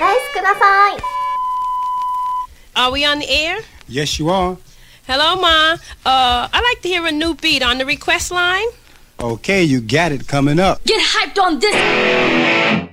ライスください Are we on the air? Yes, you are. Hello, Ma. Uh, I'd like to hear a new beat on the request line. Okay, you got it coming up. Get hyped on this.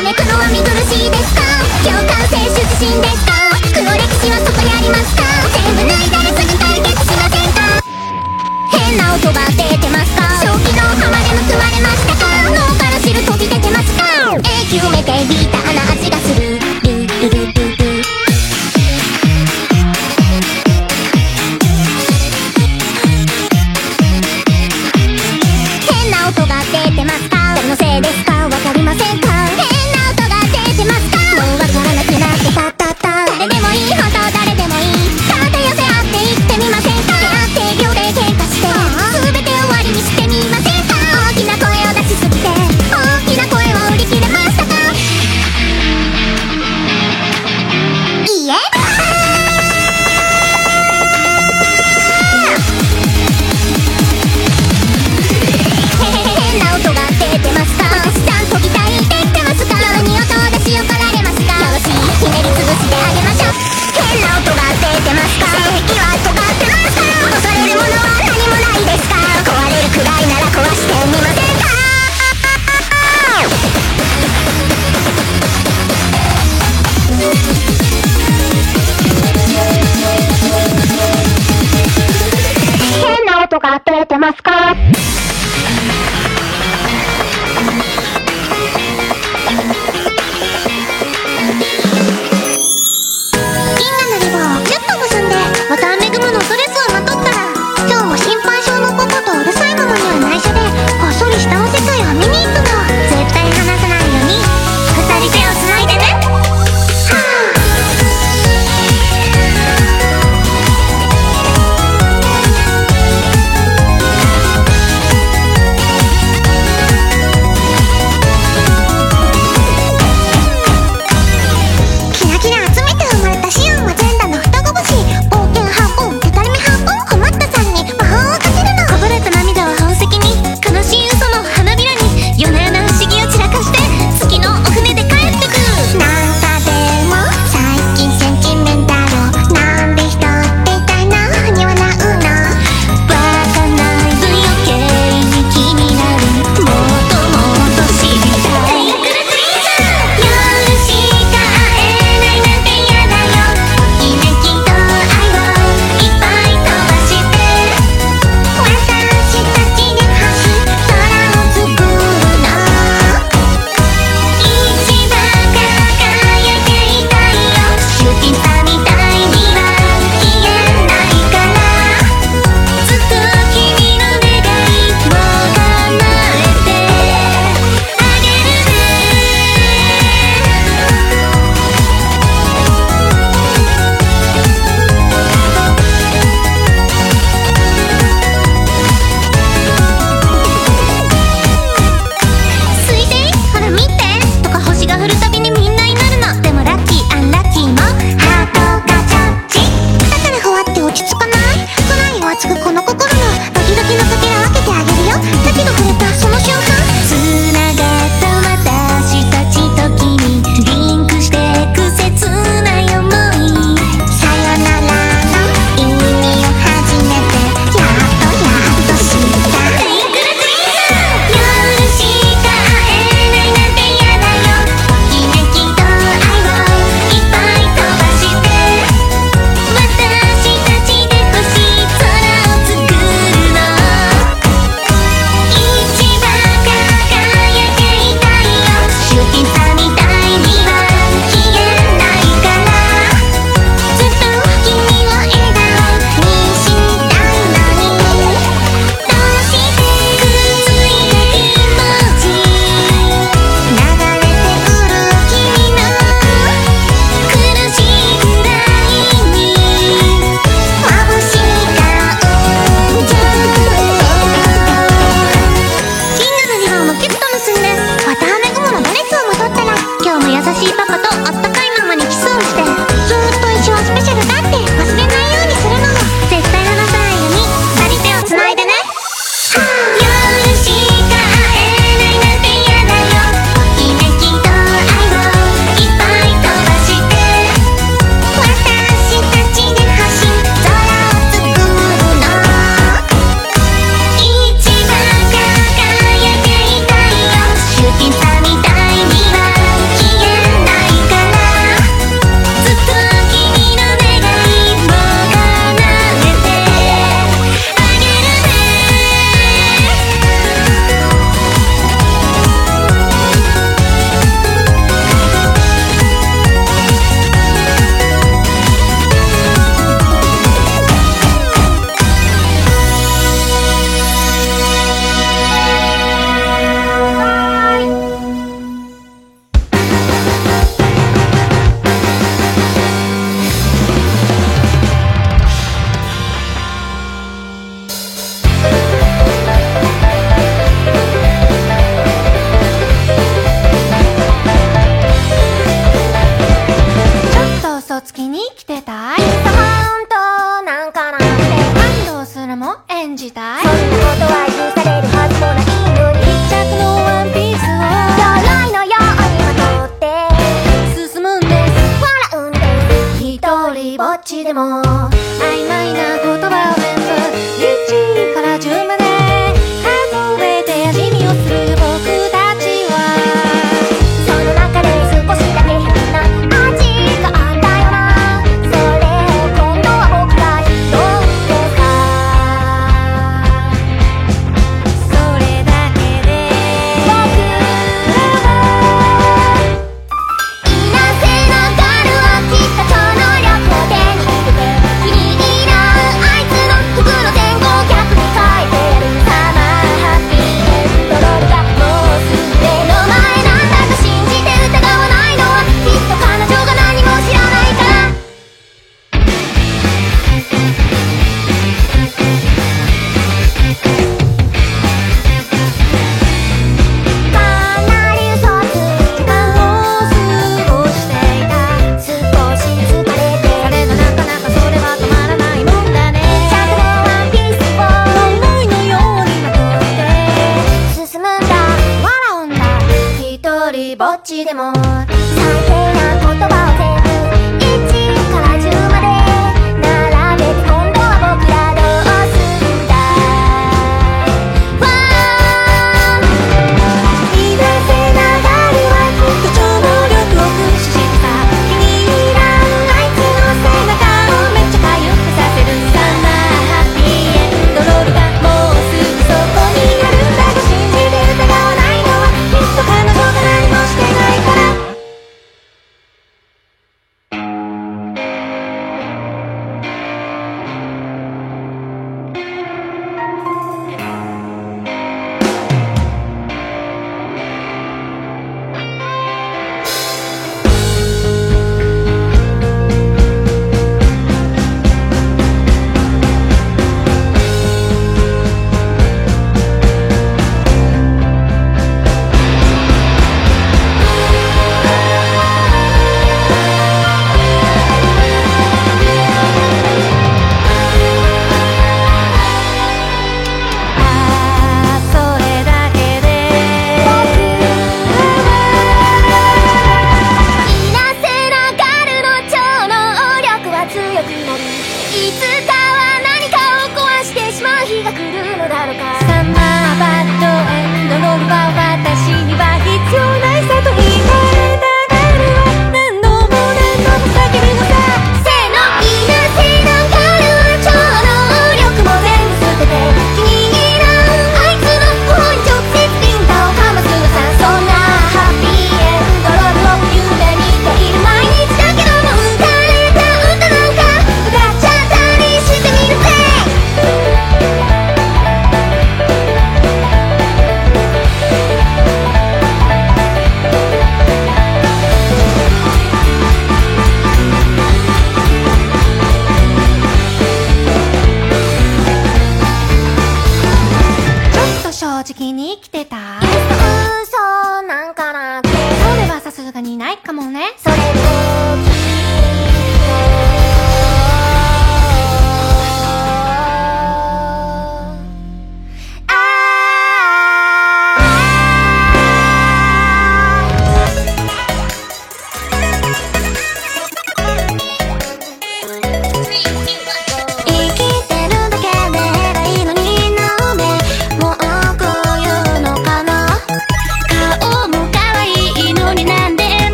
わめくのは見苦しいですか？共感性出身ですか？黒歴史はそこにありますか？全部ない誰すぐ解決しませんか？変な音が出てますか？正気の浜でむくまれましたか？脳から汁飛び出てますか？永久めて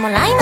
もらいま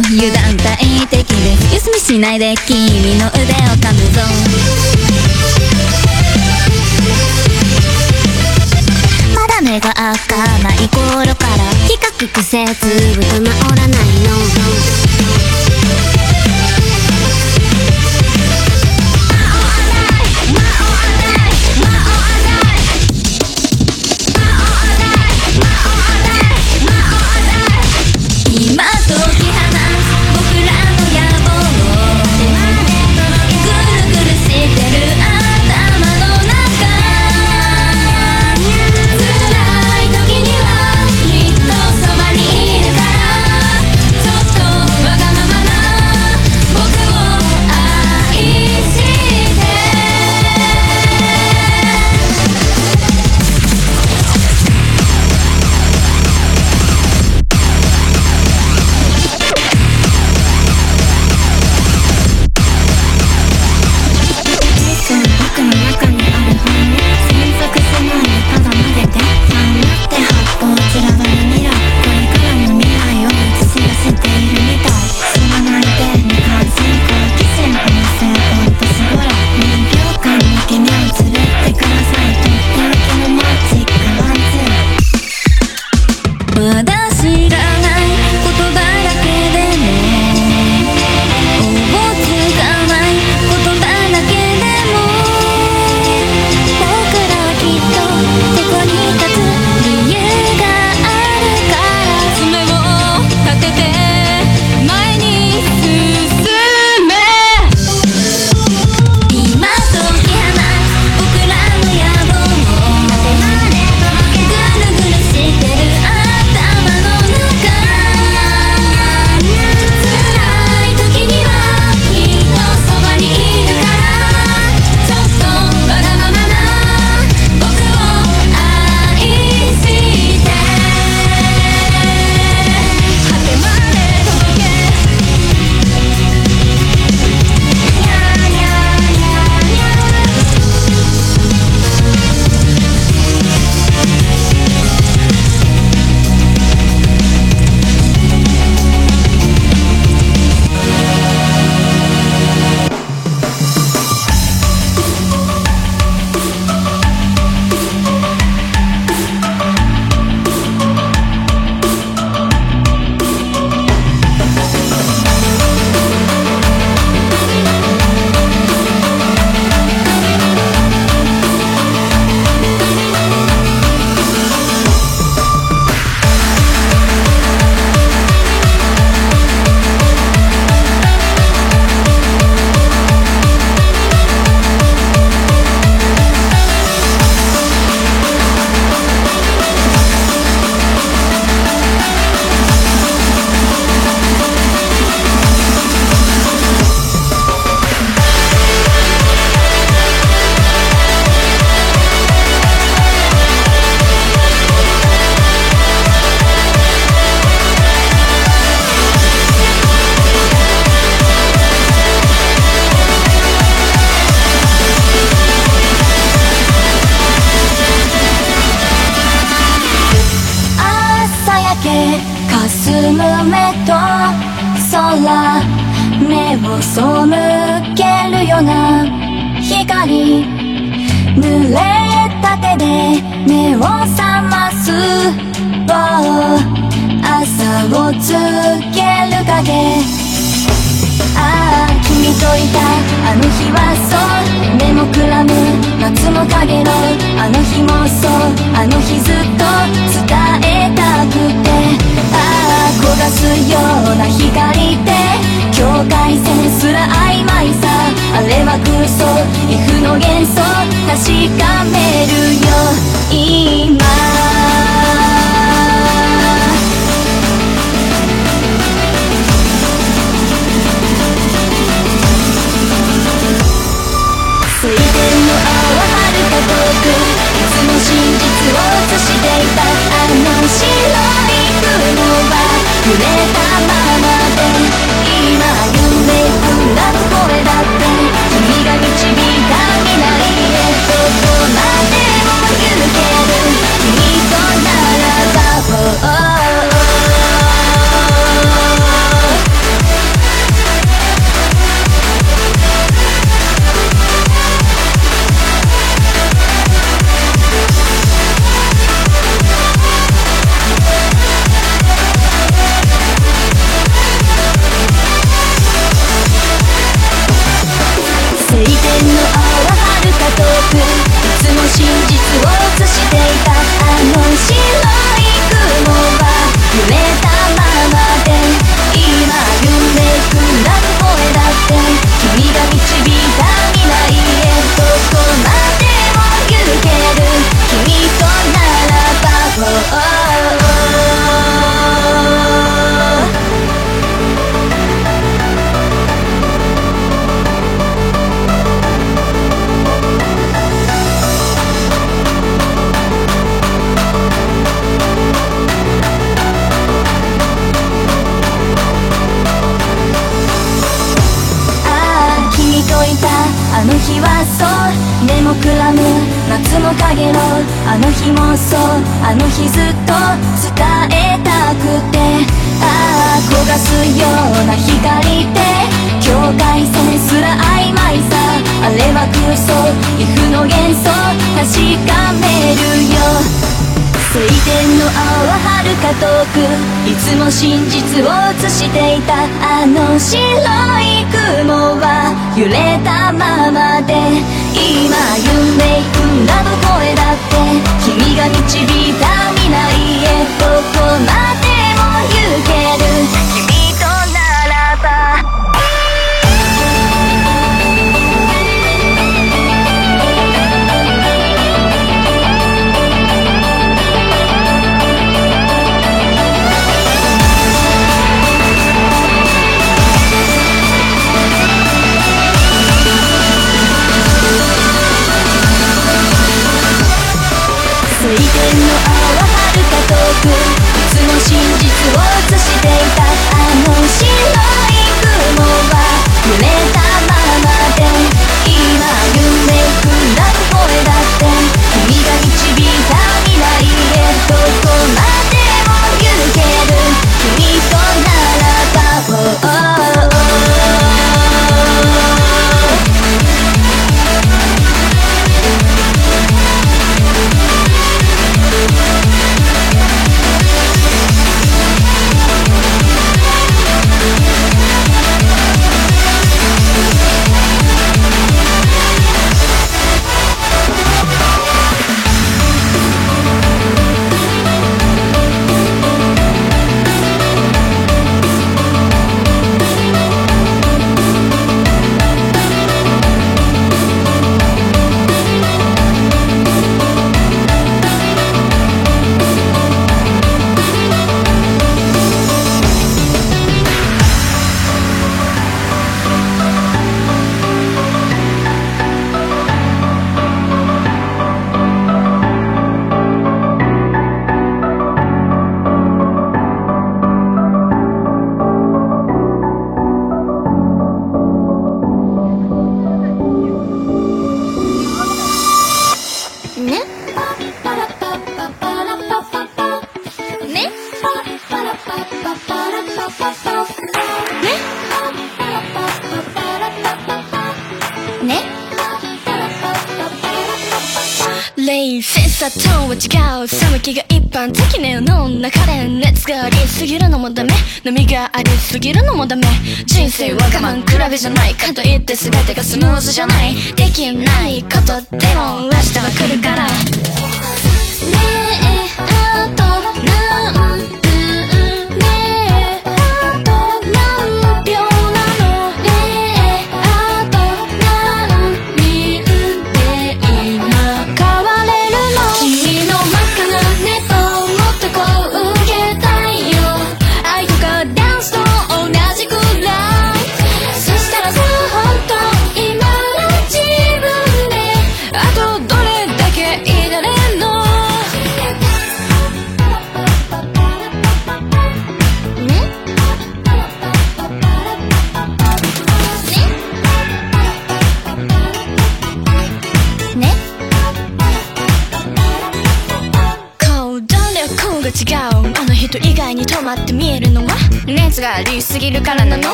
油断大敵で。休みしないで君の腕を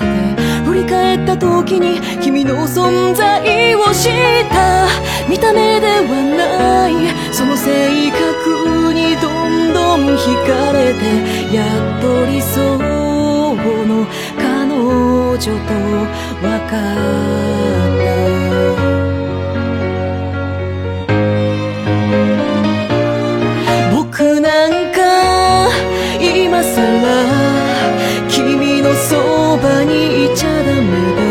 く振り返った時に君の存在を知った。見た目ではないその性格にどんどん惹かれてやっと理想の彼女と分かった僕なんか今さらばにいちゃダメだ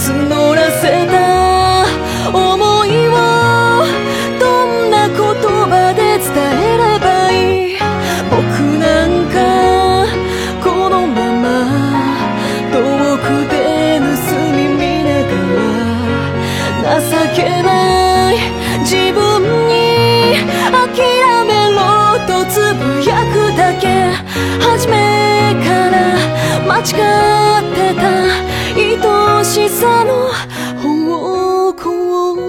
募らせた思いをどんな言葉で伝えればいい僕なんかこのまま遠くで盗み見ながら情けない自分に諦めろとつぶやくだけ間違ってた愛しさの方向後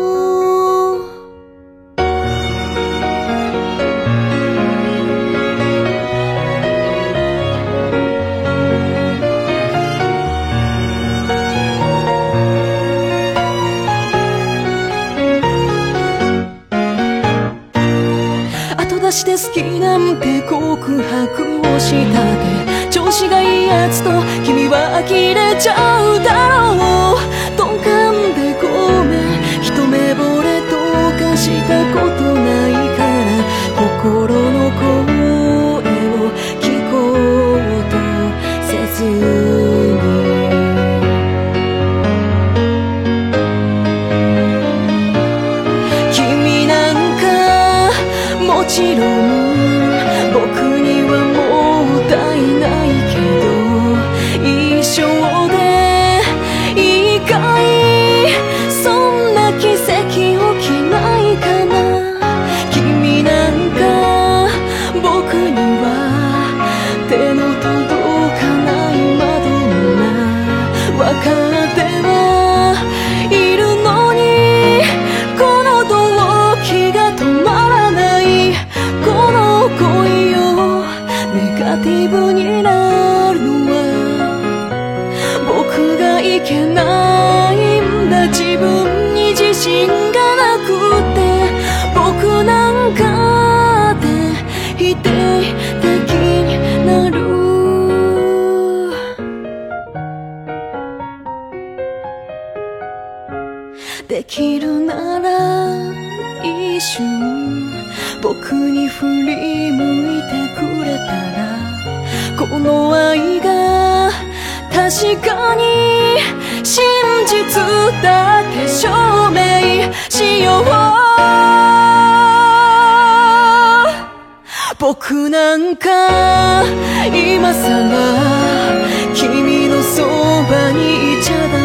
出しで好きなんて告白をしたって調子がいいやつと君は呆れちゃうだろう。鈍感でごめん。一目惚れとかしたことないから。心の声を聞こうとせずに。君なんかもちろん確かに真実だけ証明しよう。僕なんか今さら君のそばにいちゃダメ。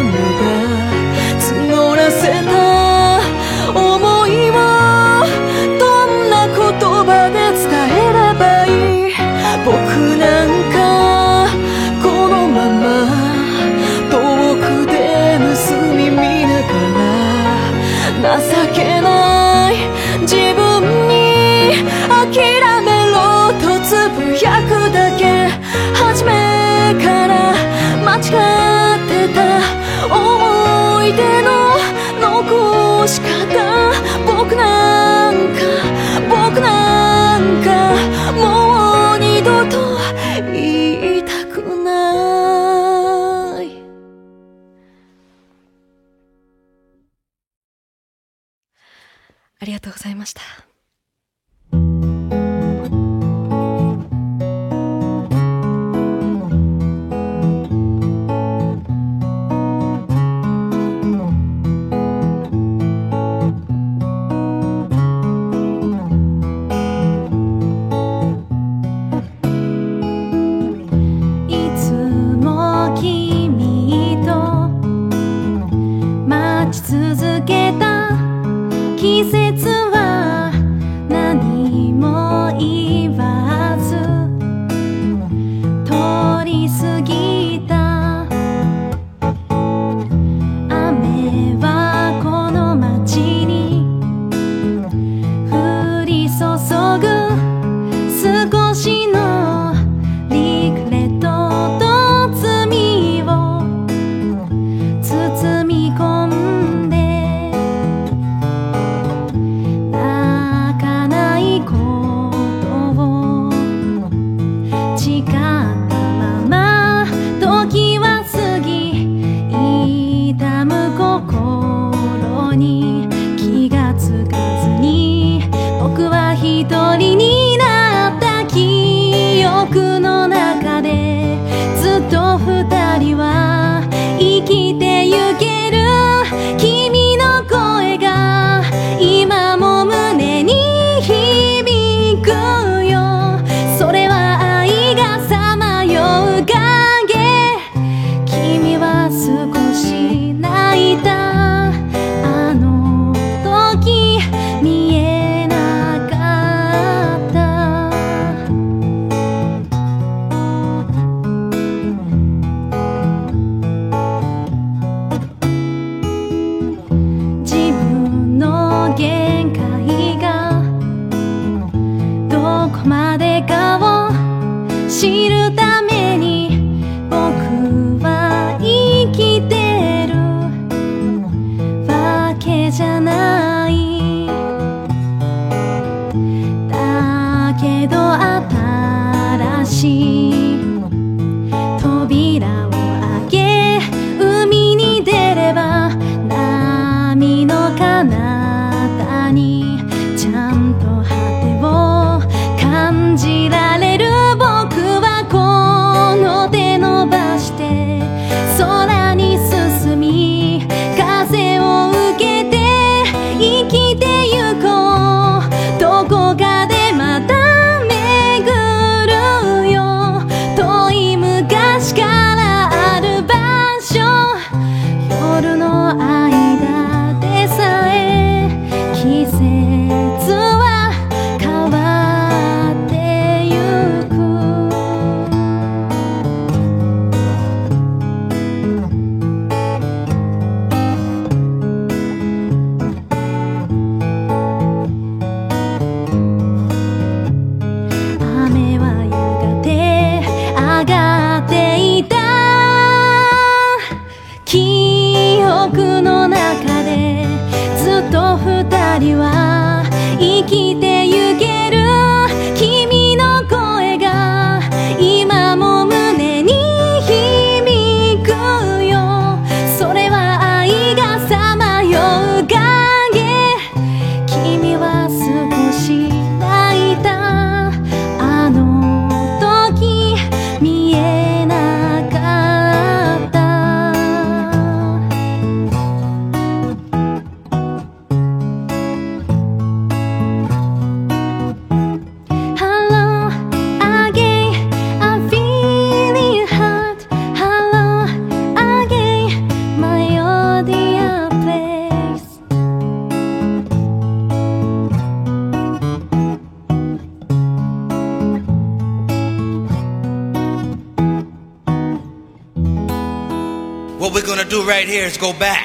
Let's go back.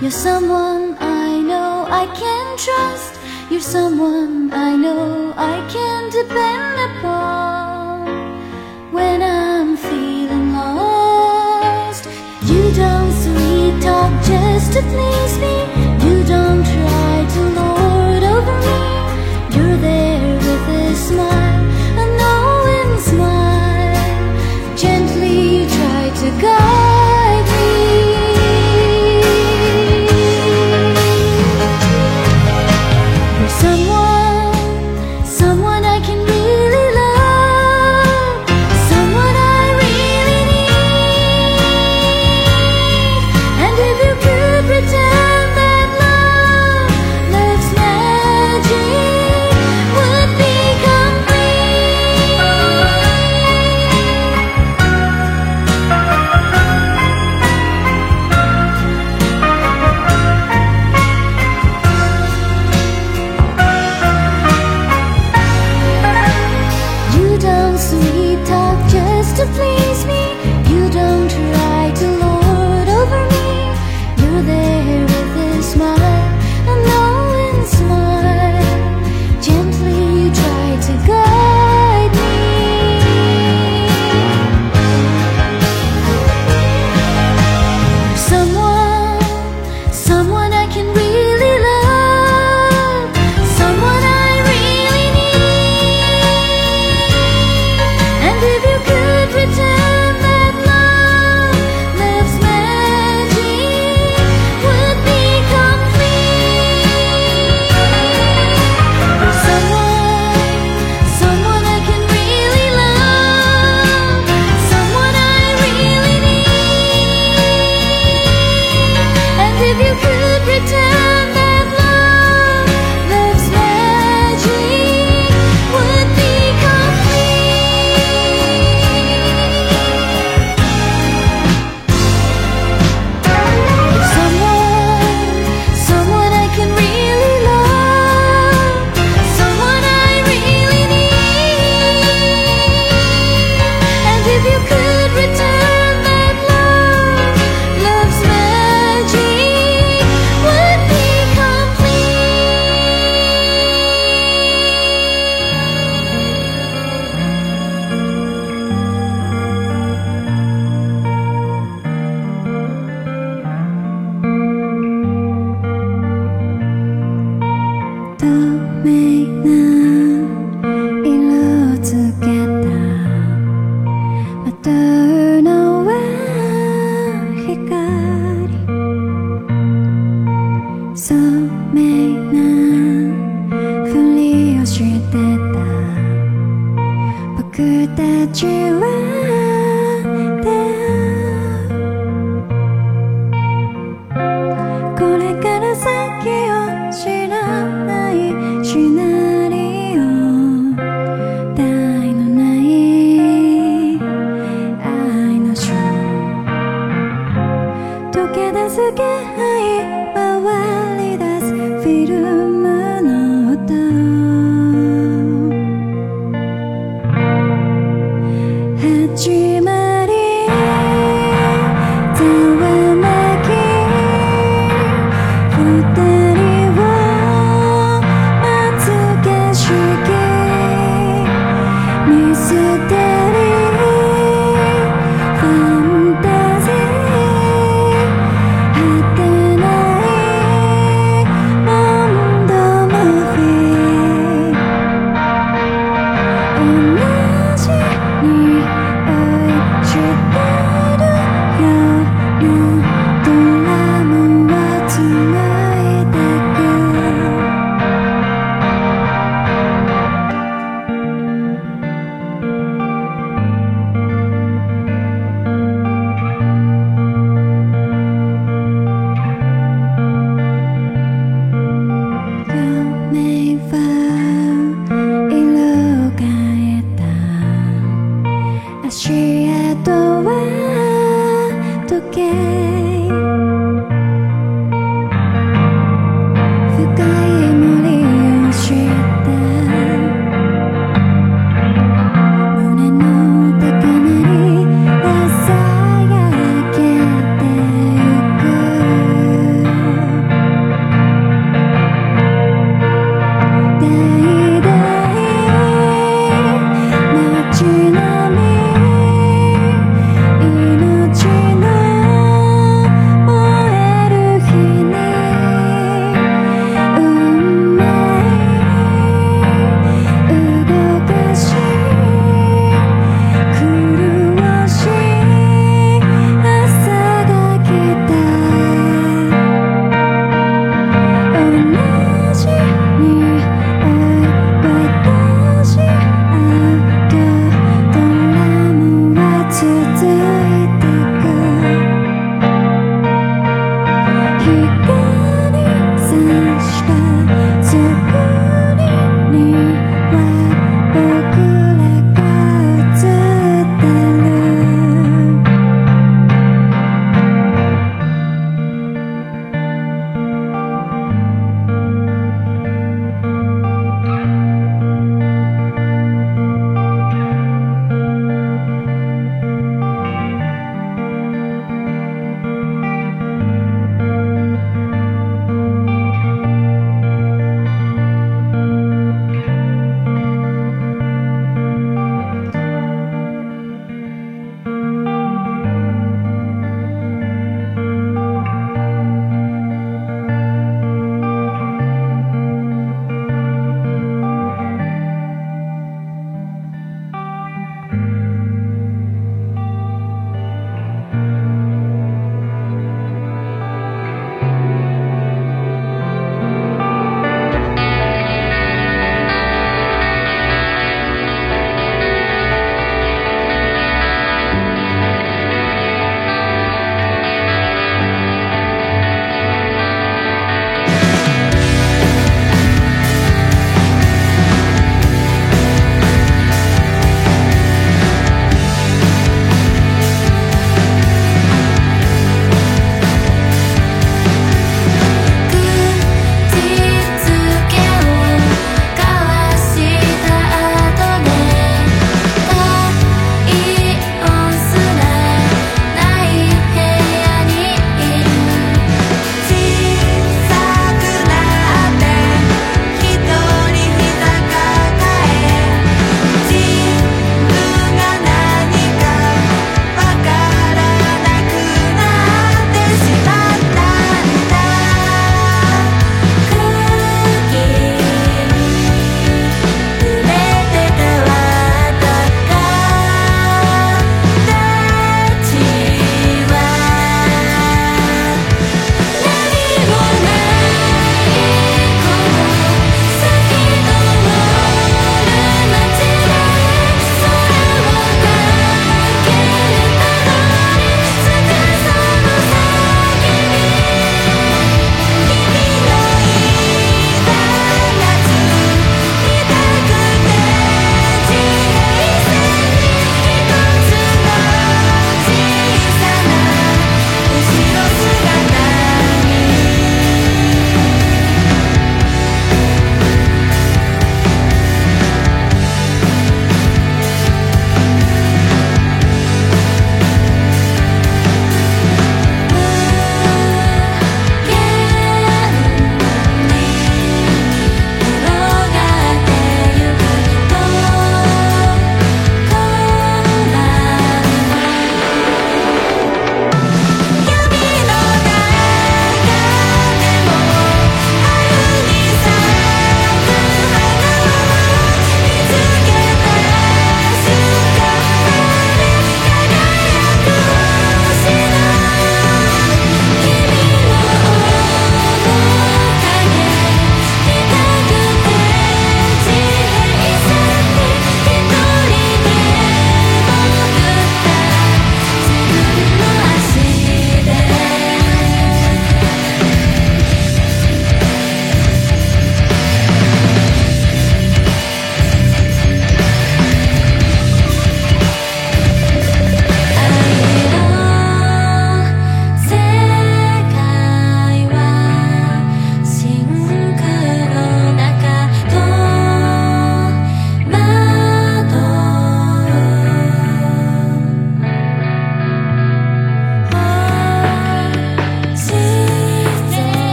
You're someone I know I can trust. You're someone I know I can depend upon when I'm feeling lost. You don't sweet talk just to please me. You don't try to lord over me.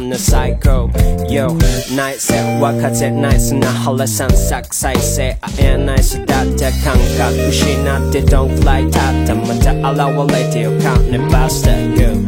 on the psycho Yo, night set, work at night, na hala san sak sai Say, I am nice, that the kanka, ushi not the don't fly tata Mata ala wa let you count the bastard, yo yeah.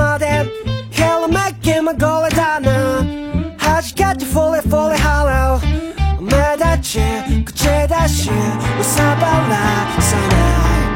まで。ヘラメッキまごれだな弾けてフォレフォレ払う目立ち口出し憂さばらさない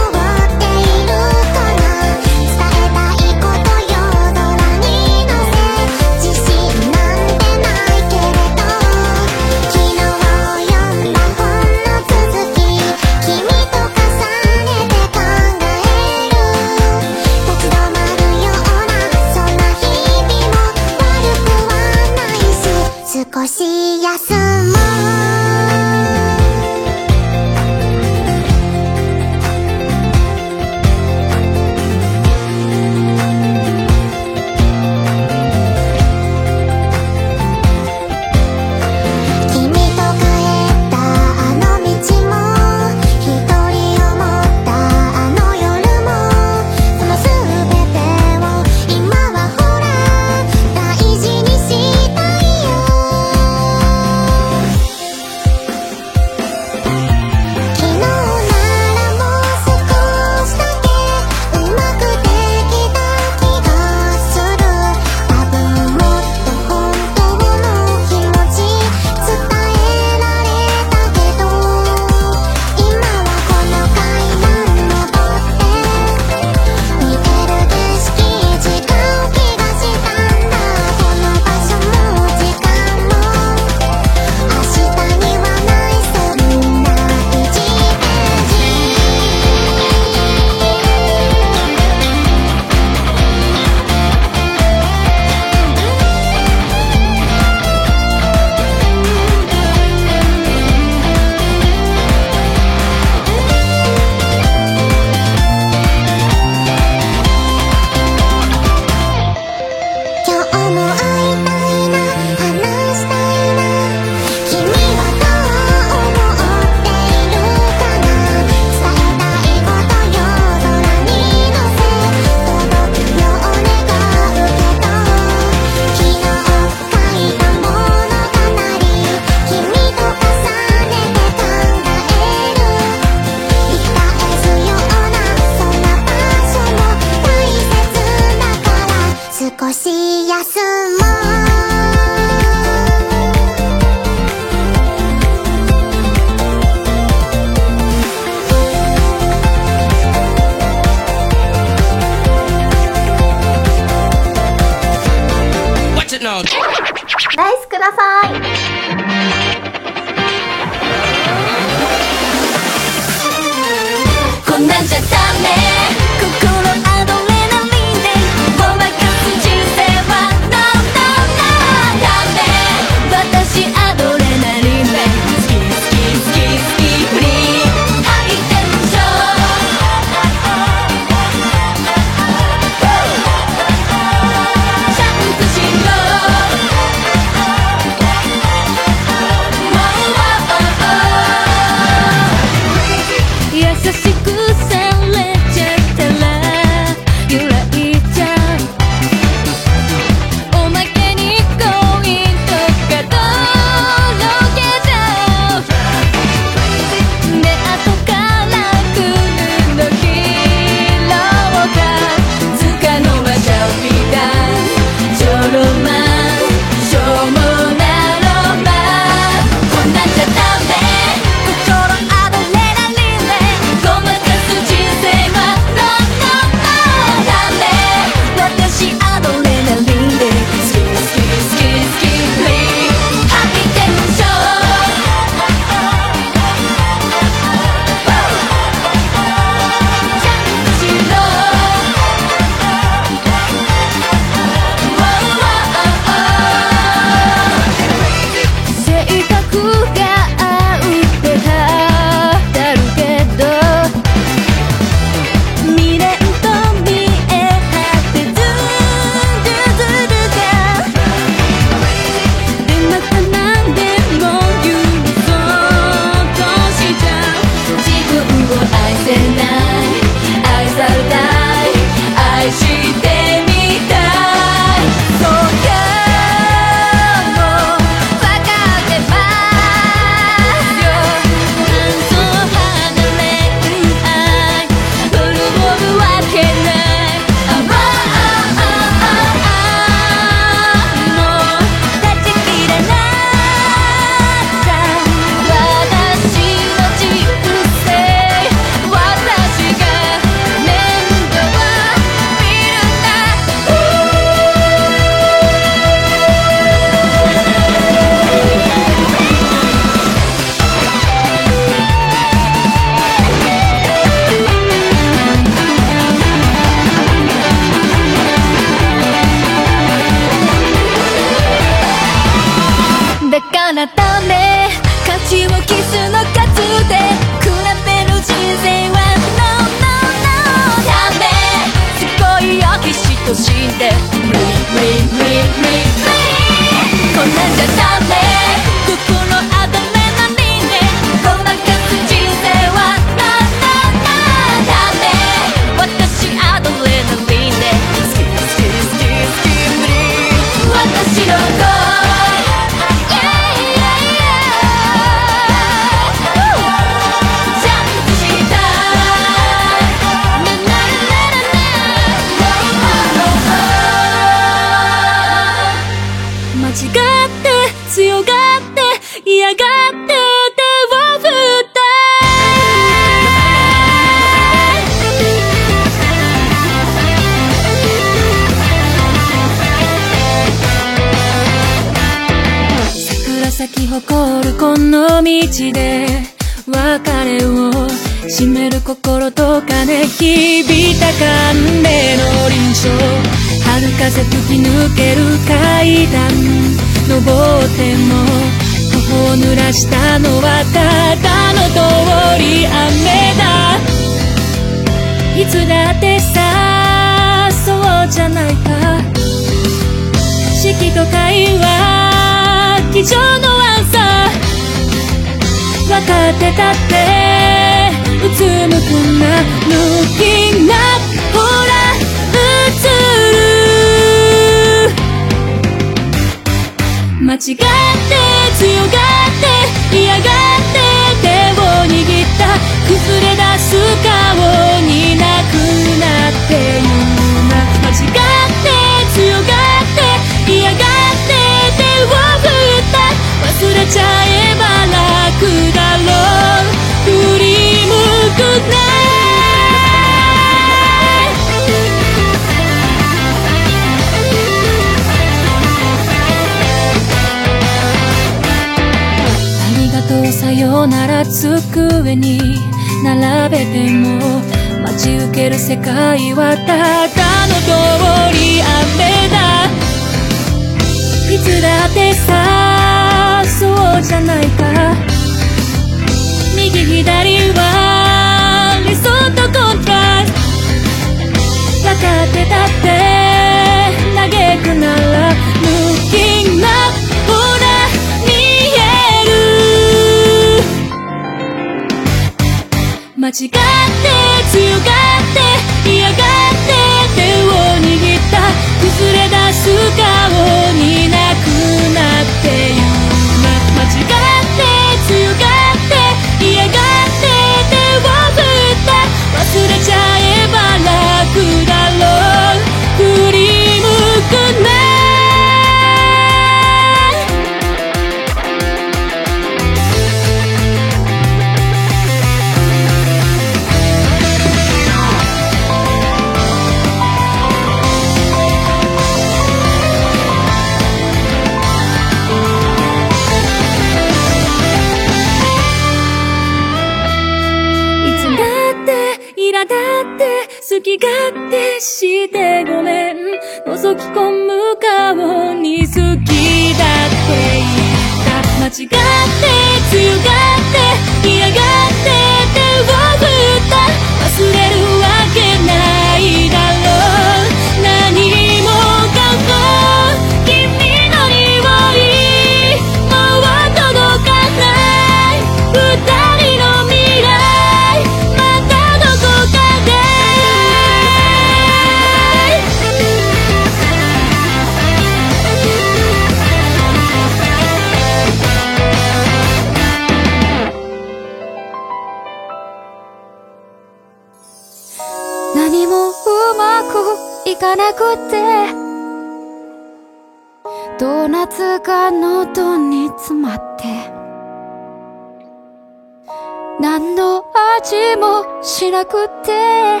なくて。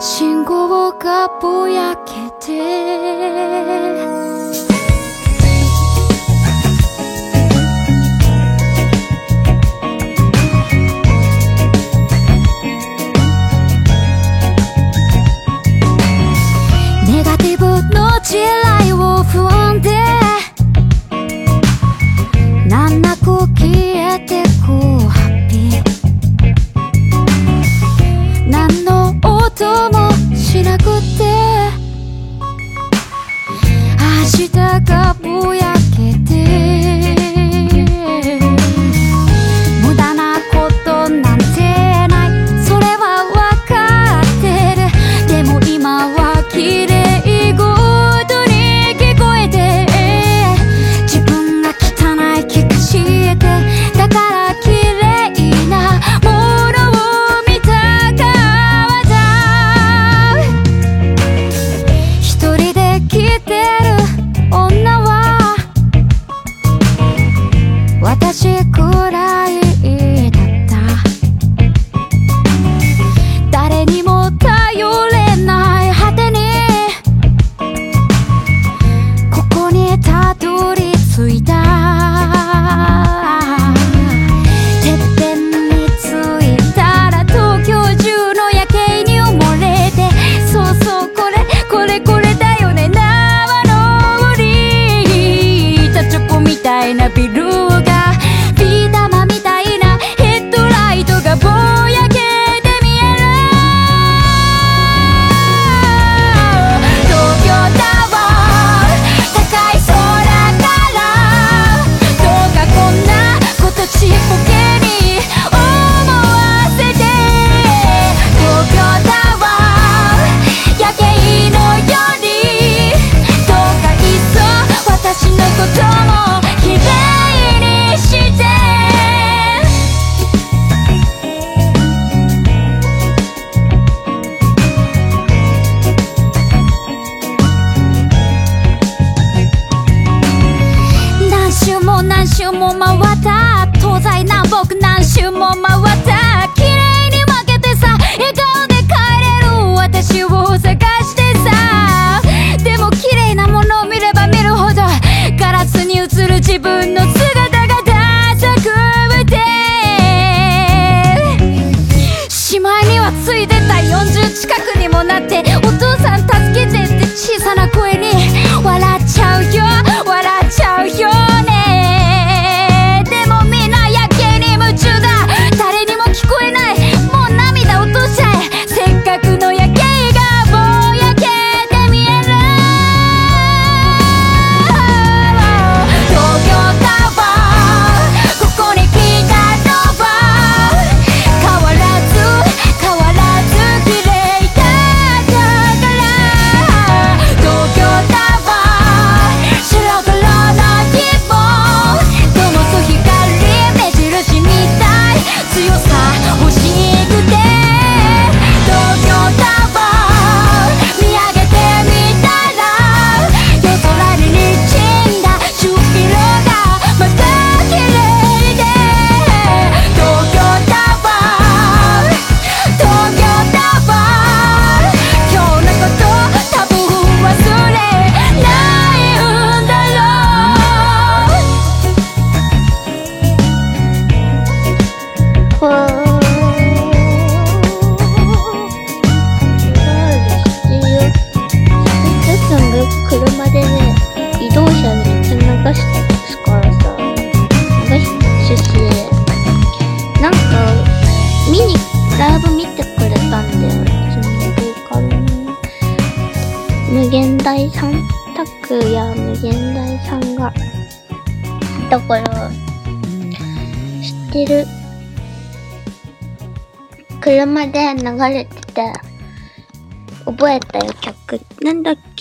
信号がぼやけて。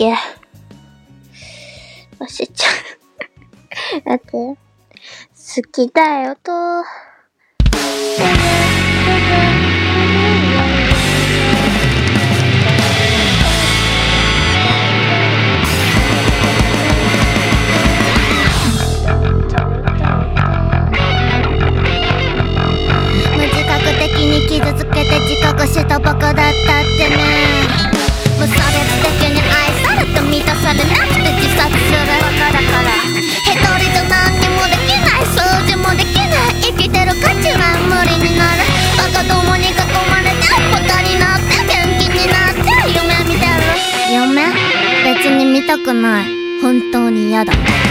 け忘れちゃう。待って。好きだよ、と要的。